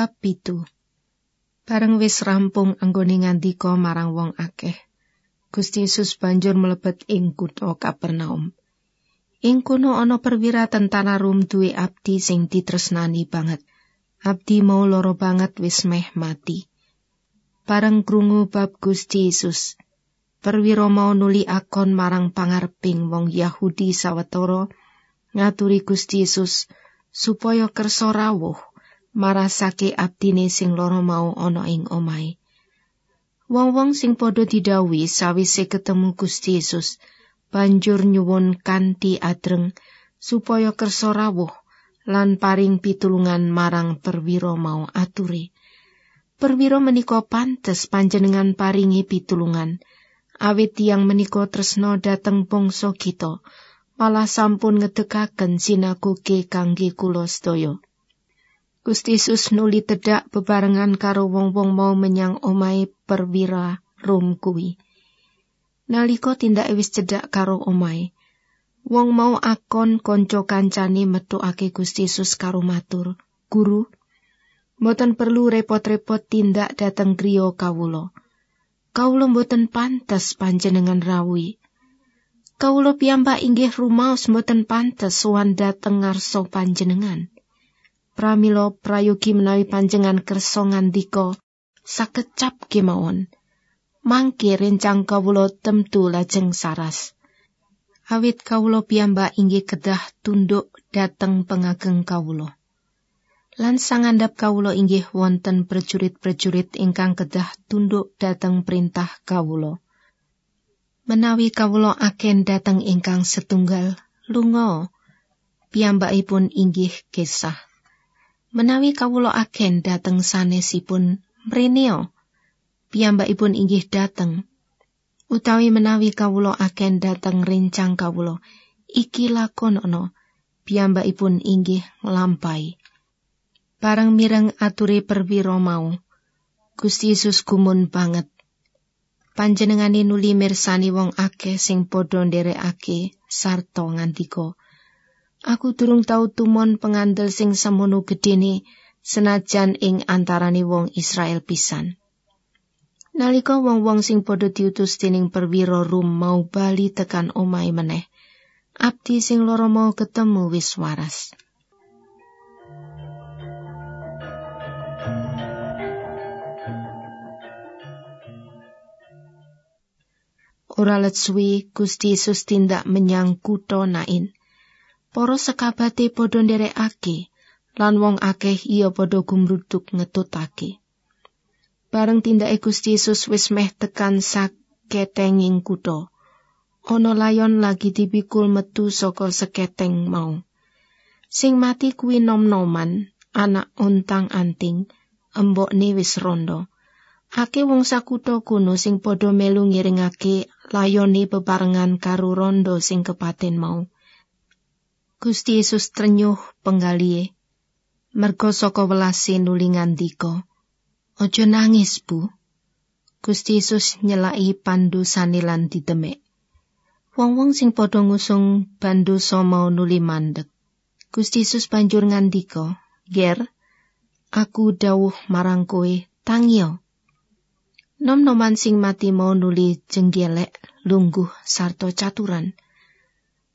Bab pitu Bareng wis rampung anggone ngandika marang wong akeh. Gusti Yesus banjur mlebet ing kutha Kapernaum. Ing kono ana perwira tentara Rum duwe abdi sing ditresnani banget. Abdi mau loro banget wis meh mati. Bareng krungu bab Gusti Yesus, perwira mau nuli akon marang pangareping wong Yahudi sawetara ngaturi Gusti Yesus supaya kersa rawuh marasake abdine sing loro mau ana ing omahe. Wong-wong sing padha didhawuhi sawise ketemu Gusti Yesus, banjur nyuwun kanthi adreng supaya kersa rawuh lan paring pitulungan marang perwira mau aturi. Perwira menika pantes panjenengan paringi pitulungan, awit tiang menika tresno dateng bangsa kita, malah sampun ngedekaken sinagoge kangge kula sedaya. Gusti Yesus nuli tedak bebarengan karo wong-wong mau menyang omahe perwira Rom kuwi. Nalika tindak wis cedhak karo omahe, wong mau akon kanca kancane metukake Gusti Yesus karo matur, "Guru, mboten perlu repot-repot tindak dateng griya kawula. Kawula mboten pantes panjenengan rawuhi. Kawula piyambak inggih rumaos mboten pantes sowan dateng ngarsa panjenengan." Pramila prayogi menawi panjenengan kersa ngandika sakecap kemawon. mangke rencang kawula temtu lajeng saras. Awit kawula piyambak inggih kedah tunduk dateng pengageng kawula. Lan sangandap kawula inggih wonten prajurit-prajurit ingkang kedah tunduk dateng perintah kawula. Menawi kawula aken dateng ingkang setunggal, lunga piyambakipun inggih kesah. Menawi kawula aken dateng sanesipun mreneo, piyambakipun inggih dateng. Utawi menawi kawula aken dateng rencang kawula, iki lakon ana, piyambakipun inggih nglampahi. Bareng mireng ature perwira mau, Gusti Yesus gumun banget. Panjenengane nuli mirsani wong akeh sing padha nderekake sarta ngandika, Aku durung tau tumon pengandel sing semono gedene senajan ing antarane wong Israel pisan. Nalika wong-wong sing padha diutus dening perwira Rum mau bali tekan omahe meneh, abdi sing loro mau ketemu wis waras. Ora let suwi Gusti Yesus tindak menyang kutha Nain. Para sekabate padha nderekake lan wong akeh iya padha gumruduk ngetutake. bareng tindake Gusti Yesus wis meh tekan saketenging kutha. Ana layon lagi dipikul metu saka seketeng mau. Sing mati kuwi nom-noman, anak untang-anting, embokne wis rondo. Ake wong sakutha kuno sing padha melu ngiringake layone bebarengan karo rondo sing kepaten mau. Gusti Yesus trenyuh penggalihe. Mergo saka welase nuli ngandika. Ojo nangis, Bu. Gusti Yesus nyelai pandu sanilan di demek. Wong-wong sing padha ngusung bandu mau nuli mandek. Gusti Yesus banjur ngandika, "Ger, aku dawuh marang kowe, tangio." Nom-noman sing mati mau nuli jenggelek, lungguh sarto caturan.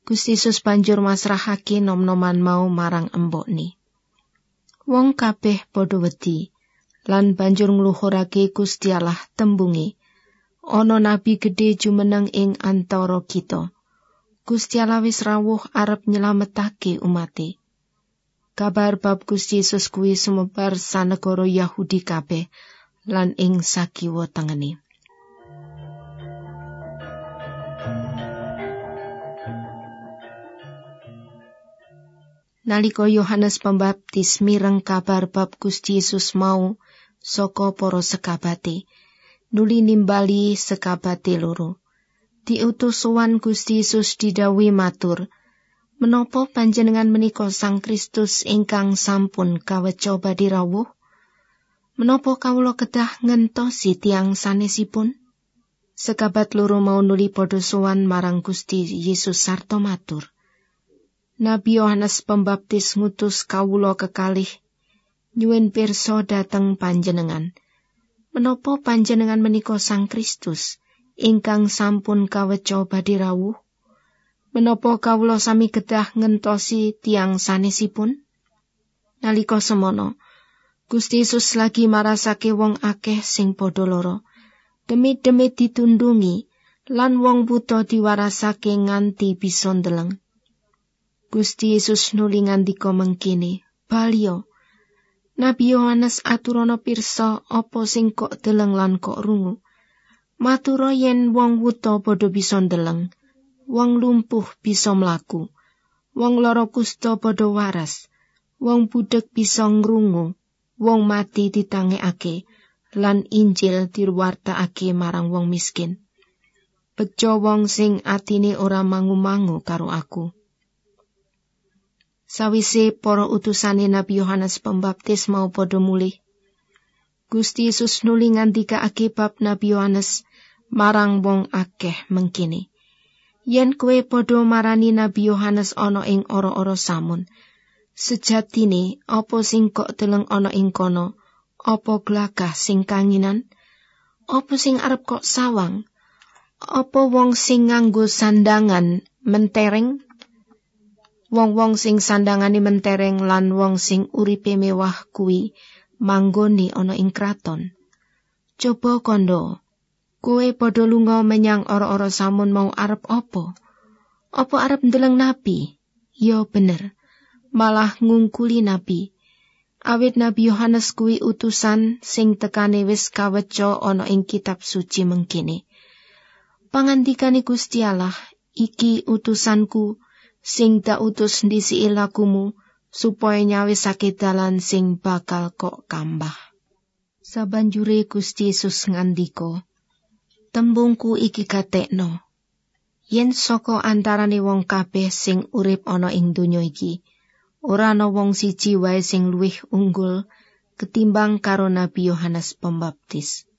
Gusti Yesus banjur masrahake nom-noman mau marang embokne. Wong kabeh padha wedi. lan banjur ngluhurake Gusti Allah tembungi ana nabi gedhe jumeneng ing antara kita Gusti Allah wis rawuh arep nyelametake umate kabar bab Gusti Yesus kuwi sumebar sanegara Yahudi kabeh lan ing sakiwa tengene Naliko Yohanes Pembaptis mireng kabar bab Gusti Yesus mau saka para sekabate nuli nimbali sekabate loro. Diutus sowan Gusti Yesus didawi matur menapa panjenengan menika Sang Kristus ingkang sampun kaweca badhe rawuh? Menapa kawula kedah ngentosi tiang sanesipun? Sekabat loro mau nuli padha sowan marang Gusti Yesus sarta matur Nabi Yohanes Pembaptis ngutus kawula kekalih nyuwun pirsa dateng panjenengan. Menapa panjenengan menika Sang Kristus ingkang sampun kaweca badhe rawuh? Menapa kawula sami kedah ngentosi tiang sanesipun? Nalika semono, Gusti Yesus lagi marasake wong akeh sing padha lara. Demi-demi ditundungi lan wong buta diwarasake nganti bisa ndeleng. Gusti Yesus nuli ngandika mengkini, "Balio, Nabi Yohanes aturana pirsa apa sing kok deleng lan kok rungu. Matura yen wong wuta padha bisa ndeleng, wong lumpuh bisa mlaku, wong lara kusta padha waras, wong budhek bisa ngrungu, wong mati ditangekake, lan Injil diwartakake marang wong miskin. Bejo wong sing atine ora mangu-mangu karo aku. Sawise para utusane Nabi Yohanes Pembaptis mau padha mulih, Gusti Yesus nuli ngandikake bab Nabi Yohanes marang wong akeh mengkini. Yen kue padha marani Nabi Yohanes ana ing ora-ora samun, sejatine apa sing kok teleng ana ing kono, apa glagah sing kanginan, apa sing arep kok sawang, apa wong sing nganggo sandangan mentereng wong-wong sing sandangane mentereng lan wong sing uripe mewah kuwi manggoni ana ing kraton. Coba kondo, kowe padha lunga menyang ora-ora samun mau arep apa? Apa arep ndeleng nabi? Ya bener, malah ngungkuli nabi. Awit Nabi Yohanes kuwi utusan sing tekane wis kaweca ana ing kitab suci mengkini. Pangandikane Gusti Allah, iki utusanku sing tak utus ndisi lakumu supaya nyawisake dalan sing bakal kok kambah. Sabanjure Gusti Yesus ngandika, Tembungku iki katekno. Yen saka antarane wong kabeh sing urip ana ing donya iki, ora ana wong siji wae sing luwih unggul ketimbang karo Nabi Yohanes Pembaptis.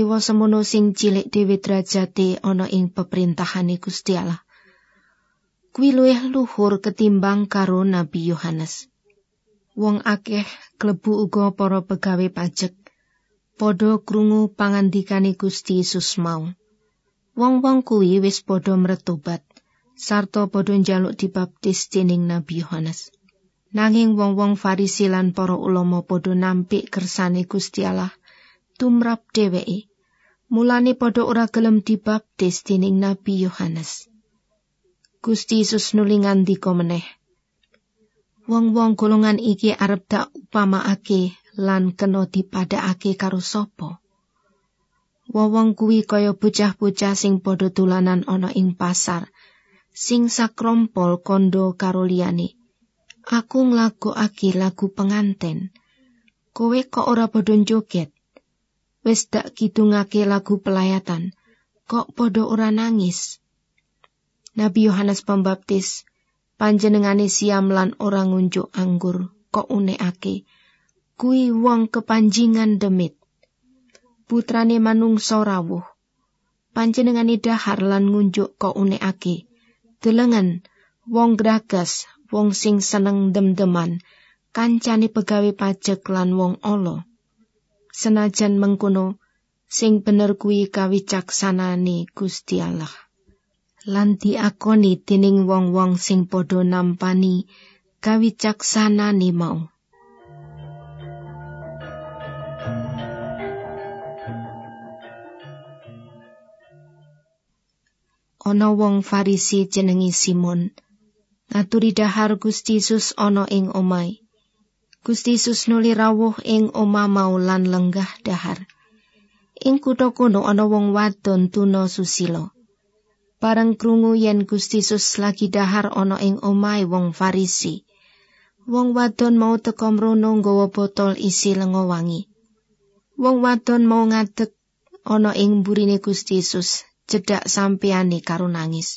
Iwa semono sing cilik dhewe derajate ana ing peperintahane Gusti Allah. Kuwi luwih luhur ketimbang karo Nabi Yohanes. Wong akeh klebu uga para pegawe pajek, padha krungu pangandikane Gusti Yesus mau. Wong-wong kuwi wis padha mretobat, sarta padha njaluk dibaptis dening Nabi Yohanes. Nanging wong-wong Farisi lan para ulama padha nampik kersane Gusti Allah tumrap dheweke. Mulane padha ora gelem dibaptis dening Nabi Yohanes. Gusti Yesus nuli ngandika meneh. Wong-wong golongan iki arep dak upamaake lan kena dipadhakake karo sapa? Wong kuwi kaya bocah-bocah sing padha tulanan ana ing pasar, sing sakrompol kondo karo liyane. Aku nglagokake lagu penganten. Kowe kok ora padha joget? Wis dak kidungake lagu pelayatan, kok padha ora nangis? Nabi Yohanes Pembaptis, panjenengane siam lan ora ngunjuk anggur, kok unekake, kui wong kepanjingan demit. Putrane manungsa rawuh, panjenengane dahar lan ngunjuk kok unekake, delengen, wong gragas, wong sing seneng dem-deman, kancane pegawe pajak lan wong olo. Senajan mengkono, sing bener kuwi kawicaksanane Gusti Allah. Lan diakoni dening wong-wong sing padha nampani kawicaksanane mau. Ana wong Farisi jenengi Simon ngaturi dahar Gusti Yesus ana ing omai. Gusti Yesus nuli rawuh ing oma mau lan lenggah dahar. Ing kutha kono ana wong wadon tuna susila. Bareng krungu yen Gusti Yesus lagi dahar ana ing omahe wong Farisi. Wong wadon mau teka mrono nggawa botol isi lenga wangi. Wong wadon mau ngadeg ana ing burine Gusti Yesus, cedhak sampeyane karo nangis.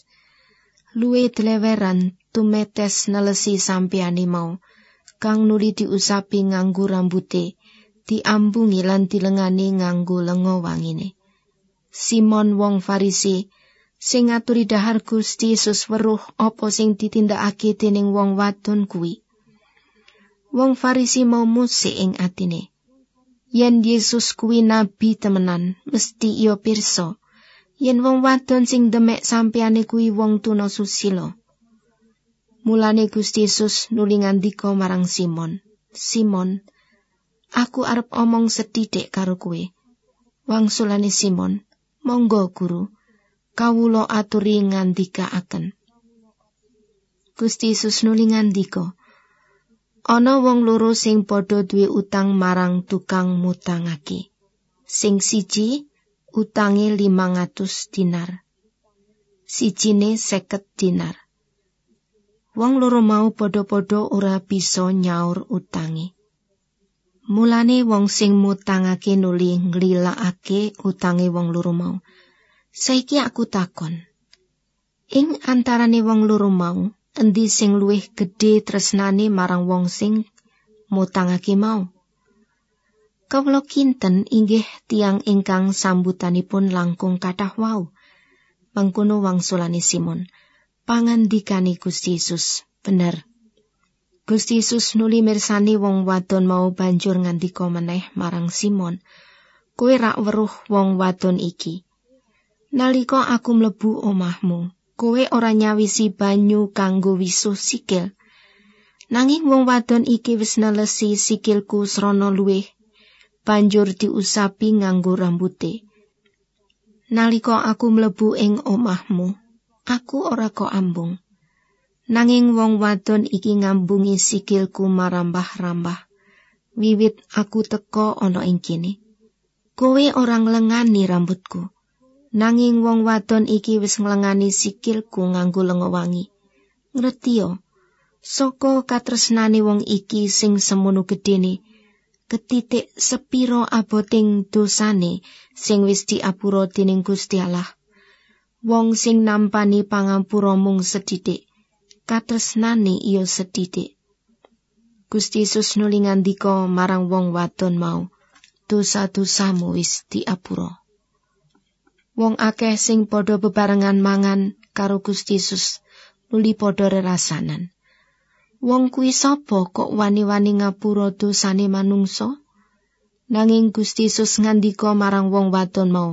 Luwe dleweran tumetes nelesi sampeyane mau, kang nuli diusapi nganggo rambute, diambungi lan dilengani nganggo lenga wangine. Simon wong Farisi sing ngaturi dahar Gusti Yesus weruh apa sing ditindakake dening wong wadon kuwi. Wong Farisi mau musik ing atine. Yen Yesus kuwi nabi temenan, mesti iyo pirsa. Yen wong wadon sing demek sampeyane kuwi wong tuna susila. Mulane Gusti Yesus nuli ngandika marang Simon, Simon, aku arep omong sethithik karo kowe. Wangsulane Simon, monggo guru, kawula aturi ngandikaaken. Gusti Yesus nuli ngandika, ana wong loro sing padha duwe utang marang tukang mutangake. Sing siji utange 500 dinar. Sijine seket dinar. Wong loro mau padha-padha ora bisa nyaur utange. Mulane wong sing mutangake nuli nglilakake utange wong loro mau. Saiki aku takon. Ing antarane wong loro mau, endi sing luwih gedhe tresnane marang wong sing mutangake mau? Kawula kinten inggih tiang ingkang sambutanipun langkung kathah wau. Mangkono wangsulane Simon, pangandikane Gusti Yesus, bener. Gusti Yesus nuli mirsani wong wadon mau banjur ngandika meneh marang Simon, kowe rak weruh wong wadon iki. Nalika aku mlebu omahmu, kowe ora nyawisi banyu kanggo wisuh sikil. Nanging wong wadon iki wis nelesi sikilku srana luwih, banjur diusapi nganggo rambute. Nalika aku mlebu ing omahmu, aku ora kok ambung. Nanging wong wadon iki ngambungi sikilku marambah-rambah. Wiwit aku teka ana ing kene. Kowe ora nglengani rambutku. Nanging wong wadon iki wis nglengani sikilku nganggo lenga wangi. Ngertiyo, saka katresnane wong iki sing semono gedene, ketitik sepiro aboting dosane sing wis diapura dening Gusti Allah. Wong sing nampani pangampura mung sedidik, katresnane iya sedidik. Gusti Yesus nuli ngandika marang wong wadon mau, dosa-dosamu wis diapura. Wong akeh sing padha bebarengan mangan karo Gusti Yesus nuli padha rerasanan. Wong kuwi sapa kok wani-wani ngapura dosane manungsa? Nanging Gusti Yesus ngandika marang wong wadon mau,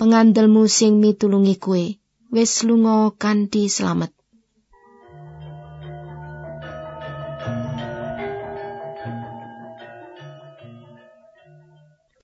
pengandelmu sing mitulungi kowe wis lunga kanthi slamet.